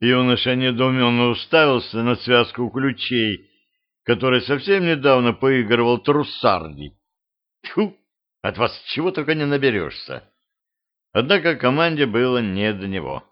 Юноша недоуменно уставился на связку ключей, который совсем недавно поигрывал трусарди. Тьфу, от вас чего только не наберешься. Однако команде было не до него.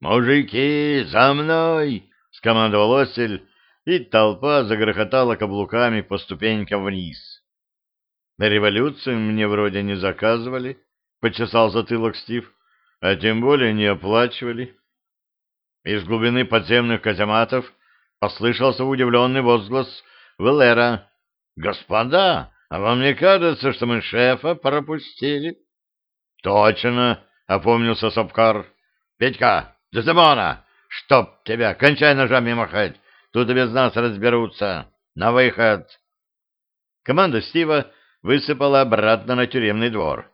«Мужики, за мной!» — скомандовал Осель, и толпа загрохотала каблуками по ступенькам вниз. «Революцию мне вроде не заказывали», — почесал затылок Стив, — «а тем более не оплачивали». Из глубины подземных казематов послышался удивленный возглас Велера. «Господа, а вам не кажется, что мы шефа пропустили?» «Точно!» — опомнился Сапкар. «Петька, Деземона, чтоб тебя, кончай ножами махать, тут и без нас разберутся. На выход!» Команда Стива высыпала обратно на тюремный двор.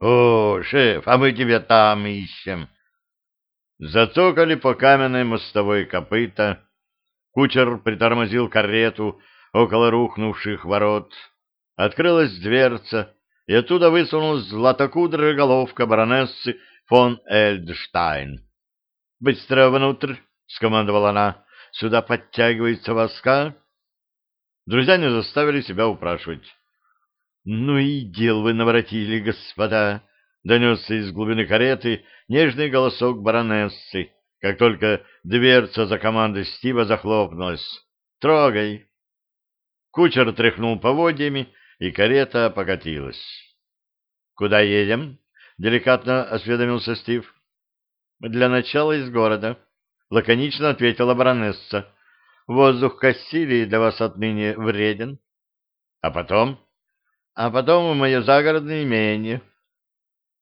«О, шеф, а мы тебя там ищем!» Зацокали по каменной мостовой копыта. Кучер притормозил карету около рухнувших ворот. Открылась дверца, и оттуда высунулась златокудрая головка баронессы фон Эльдштайн. — Быстро внутрь! — скомандовала она. — Сюда подтягивается воска. Друзья не заставили себя упрашивать. — Ну и дел вы наворотили, господа! — донесся из глубины кареты нежный голосок баронессы, как только дверца за командой Стива захлопнулась. «Трогай!» Кучер тряхнул поводьями, и карета покатилась. «Куда едем?» — деликатно осведомился Стив. «Для начала из города», — лаконично ответила баронесса. «Воздух Кассилии для вас отныне вреден». «А потом?» «А потом в мое загородное имение».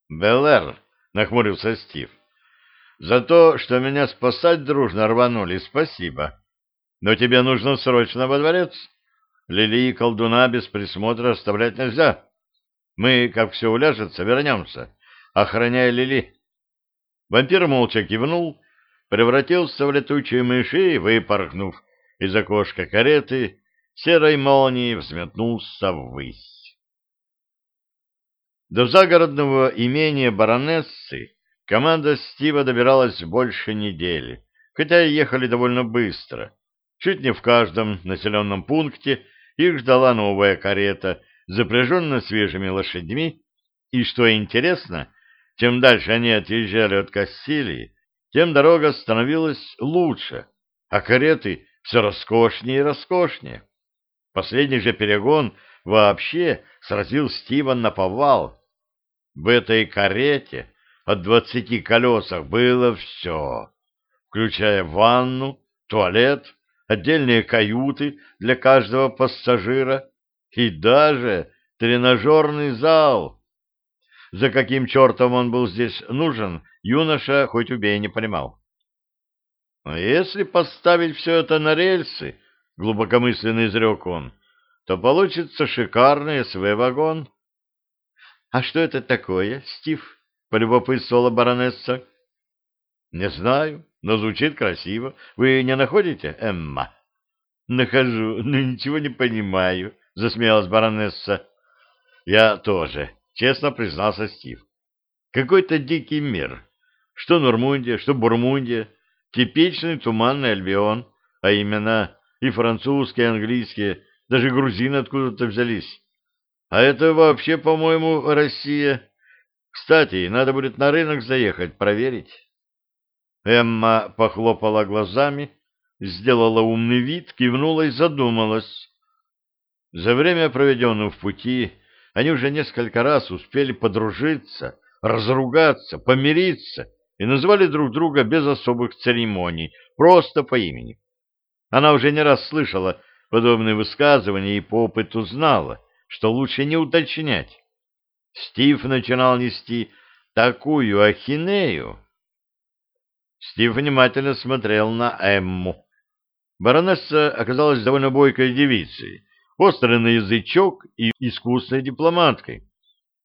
«Белэр», — нахмурился Стив, — «за то, что меня спасать дружно рванули, спасибо. Но тебе нужно срочно во дворец. Лили и колдуна без присмотра оставлять нельзя. Мы, как все уляжется, вернемся. Охраняй Лили». Вампир молча кивнул, превратился в летучую мыши и, выпорхнув из окошка кареты, серой молнией взметнулся ввысь. До загородного имения баронессы команда Стива добиралась больше недели, хотя ехали довольно быстро. Чуть не в каждом населенном пункте их ждала новая карета, запряженная свежими лошадьми, и, что интересно, чем дальше они отъезжали от Кассилии, тем дорога становилась лучше, а кареты все роскошнее и роскошнее. Последний же перегон вообще сразил Стива на повал. В этой карете от двадцати колесах было все, включая ванну, туалет, отдельные каюты для каждого пассажира и даже тренажерный зал. За каким чертом он был здесь нужен, юноша хоть убей не понимал. Но если поставить все это на рельсы, глубокомысленно изрек он, то получится шикарный СВ-вагон. — А что это такое, Стив? — полюбопытствовала баронесса. — Не знаю, но звучит красиво. Вы не находите, Эмма? — Нахожу, но ничего не понимаю, — засмеялась баронесса. — Я тоже, — честно признался Стив. — Какой-то дикий мир. Что Нормундия, что Бурмундия. Типичный туманный альбион, а именно и французские, и английские, даже грузины откуда-то взялись. А это вообще, по-моему, Россия. Кстати, надо будет на рынок заехать, проверить. Эмма похлопала глазами, сделала умный вид, кивнула и задумалась. За время, проведенное в пути, они уже несколько раз успели подружиться, разругаться, помириться и назвали друг друга без особых церемоний, просто по имени. Она уже не раз слышала подобные высказывания и по опыту знала, что лучше не уточнять. Стив начинал нести такую ахинею. Стив внимательно смотрел на Эмму. Баронесса оказалась довольно бойкой девицей, острый на язычок и искусной дипломаткой.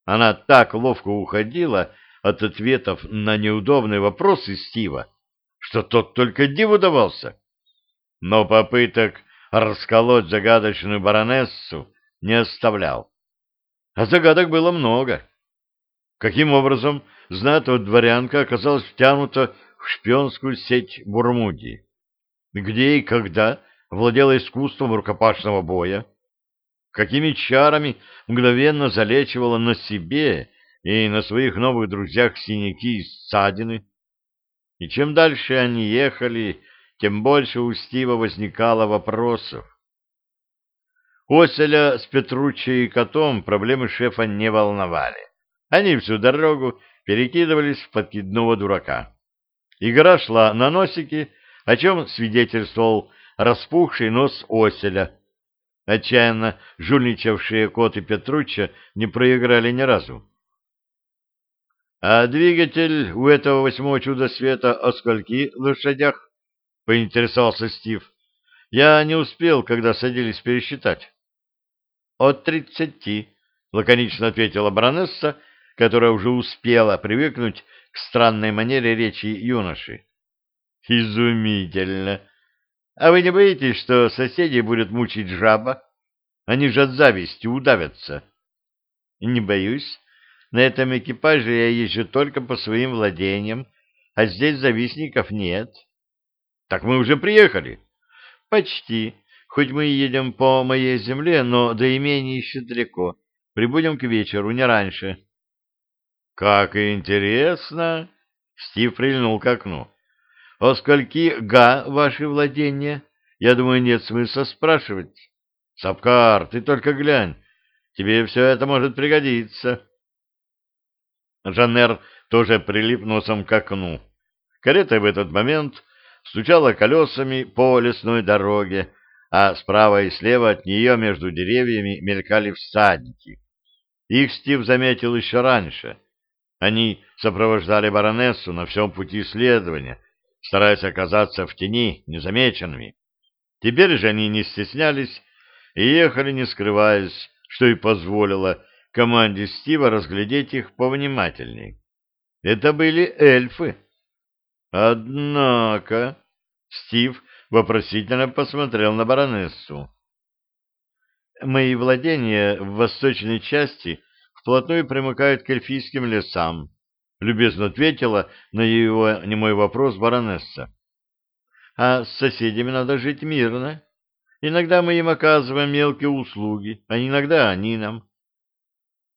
Она так ловко уходила от ответов на неудобные вопросы Стива, что тот только диву давался. Но попыток расколоть загадочную баронессу не оставлял. А загадок было много. Каким образом знатая дворянка оказалась втянута в шпионскую сеть Бурмудии. Где и когда владела искусством рукопашного боя, какими чарами мгновенно залечивала на себе и на своих новых друзьях синяки и ссадины. И чем дальше они ехали, тем больше у Стива возникало вопросов. Оселя с Петруччей и котом проблемы шефа не волновали. Они всю дорогу перекидывались в подкидного дурака. Игра шла на носике, о чем свидетельствовал распухший нос Оселя. Отчаянно жульничавшие кот и Петручча не проиграли ни разу. — А двигатель у этого восьмого чуда света о скольки лошадях? — поинтересовался Стив. — Я не успел, когда садились пересчитать. — От тридцати, — лаконично ответила баронесса, которая уже успела привыкнуть к странной манере речи юноши. — Изумительно! А вы не боитесь, что соседей будет мучить жаба? Они же от зависти удавятся. — Не боюсь. На этом экипаже я езжу только по своим владениям, а здесь завистников нет. Так мы уже приехали. Почти. Хоть мы едем по моей земле, но до имени еще далеко. Прибудем к вечеру, не раньше. Как интересно. Стив прильнул к окну. О скольки га ваши владения? Я думаю, нет смысла спрашивать. Сапкар, ты только глянь. Тебе все это может пригодиться. Жаннер тоже прилип носом к окну. Карета в этот момент стучала колесами по лесной дороге, а справа и слева от нее между деревьями мелькали всадники. Их Стив заметил еще раньше. Они сопровождали баронессу на всем пути следования, стараясь оказаться в тени незамеченными. Теперь же они не стеснялись и ехали, не скрываясь, что и позволило команде Стива разглядеть их повнимательней. Это были эльфы. Однако Стив вопросительно посмотрел на баронессу. Мои владения в восточной части вплотную примыкают к эльфийским лесам, любезно ответила на его немой вопрос баронесса. А с соседями надо жить мирно. Иногда мы им оказываем мелкие услуги, а иногда они нам.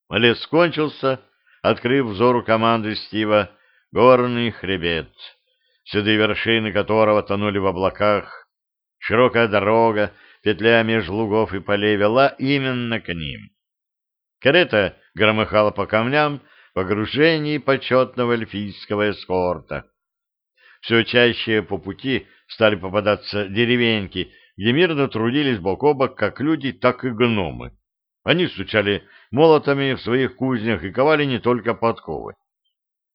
Лес кончился, открыв взору команды Стива горный хребет, седые вершины которого тонули в облаках. Широкая дорога, петля меж лугов и полей вела именно к ним. Карета громыхала по камням в окружении почетного эльфийского эскорта. Все чаще по пути стали попадаться деревеньки, где мирно трудились бок о бок как люди, так и гномы. Они стучали молотами в своих кузнях и ковали не только подковы.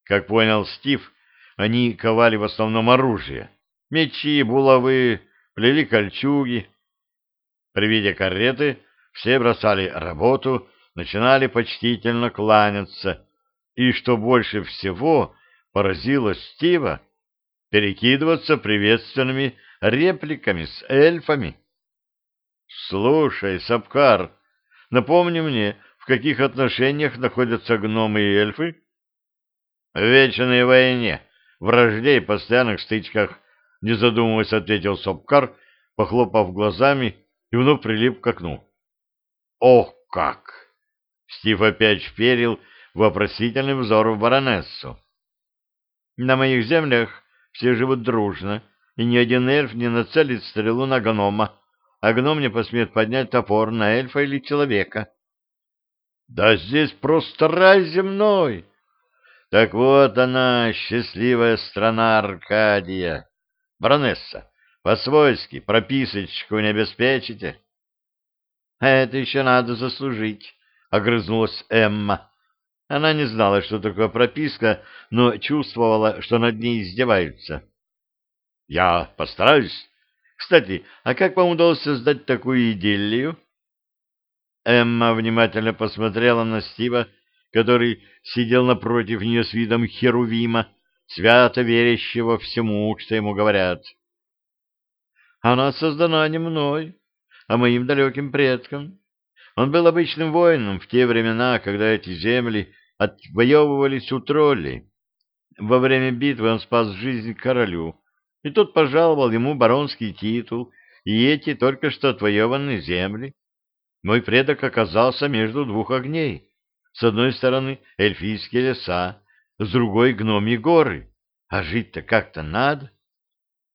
Как понял Стив, они ковали в основном оружие. Мечи, булавы, плели кольчуги. При виде кареты все бросали работу, начинали почтительно кланяться. И, что больше всего поразило Стива, перекидываться приветственными репликами с эльфами. «Слушай, Сапкар», Напомни мне, в каких отношениях находятся гномы и эльфы? В вечной войне, вражде и постоянных стычках, не задумываясь, ответил Сопкар, похлопав глазами и вновь прилип к окну. Ох, как! Стив опять вперил вопросительный взор в баронессу. На моих землях все живут дружно, и ни один эльф не нацелит стрелу на гнома, а гном не посмеет поднять топор на эльфа или человека. Да здесь просто рай земной! Так вот она, счастливая страна Аркадия. Баронесса, по-свойски прописочку не обеспечите? — Это еще надо заслужить, — огрызнулась Эмма. Она не знала, что такое прописка, но чувствовала, что над ней издеваются. — Я постараюсь, кстати, а как вам удалось создать такую идиллию? Эмма внимательно посмотрела на Стива, который сидел напротив нее с видом херувима, свято верящего всему, что ему говорят. Она создана не мной, а моим далеким предком. Он был обычным воином в те времена, когда эти земли отвоевывались у троллей. во время битвы он спас жизнь королю, и тот пожаловал ему баронский титул и эти только что отвоеванные земли. Мой предок оказался между двух огней. С одной стороны эльфийские леса, с другой гномьи горы. А жить-то как-то надо.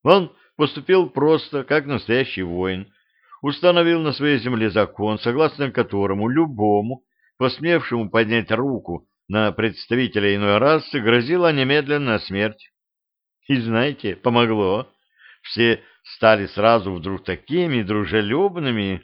Он поступил просто, как настоящий воин, установил на своей земле закон, согласно которому любому, посмевшему поднять руку на представителя иной расы, грозила немедленная смерть. И знаете, помогло. Все стали сразу вдруг такими дружелюбными,